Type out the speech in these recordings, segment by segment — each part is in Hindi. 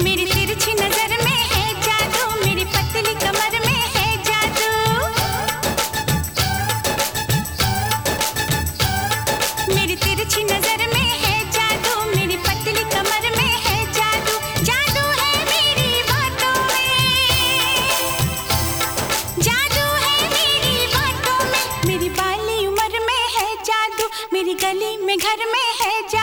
तिरछी नज़र में है जादू, मेरी पतली कमर में है जादू। मेरी तिरछी नज़र में है जादू, मेरी पतली कमर में है जादू। जादू है मेरी जादू है मेरी बातों मेरी बाली उम्र में है जादू, मेरी गली में घर में है जादू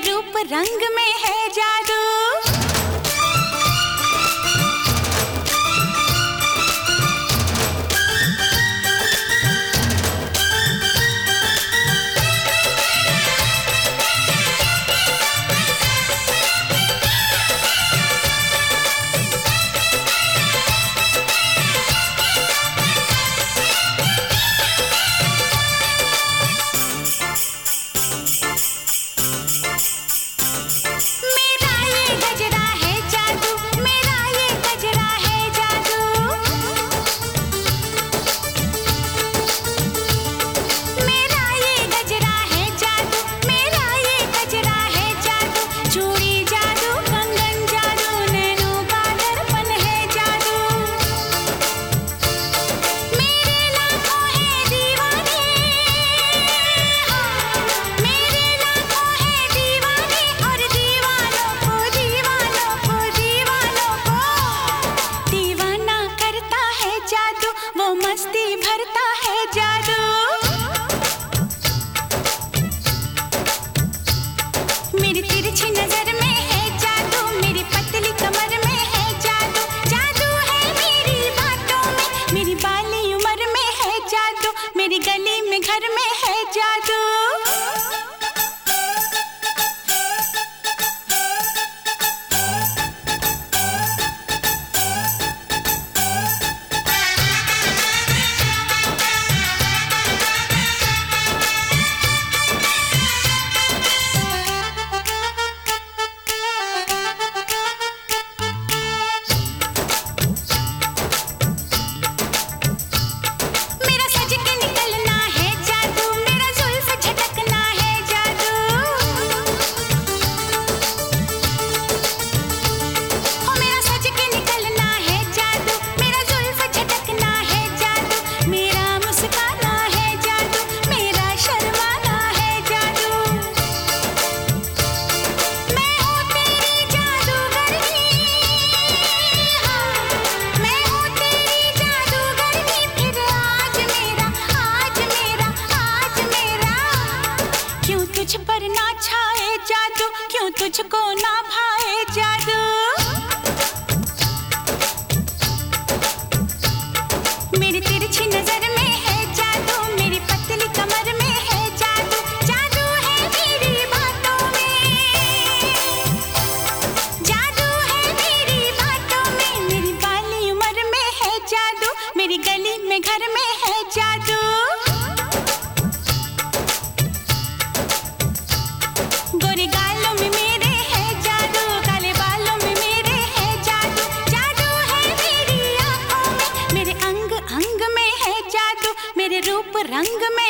रूप रंग में है जादू। 亲，那在。तुझको ना भाए जादू। मेरी தங்கமே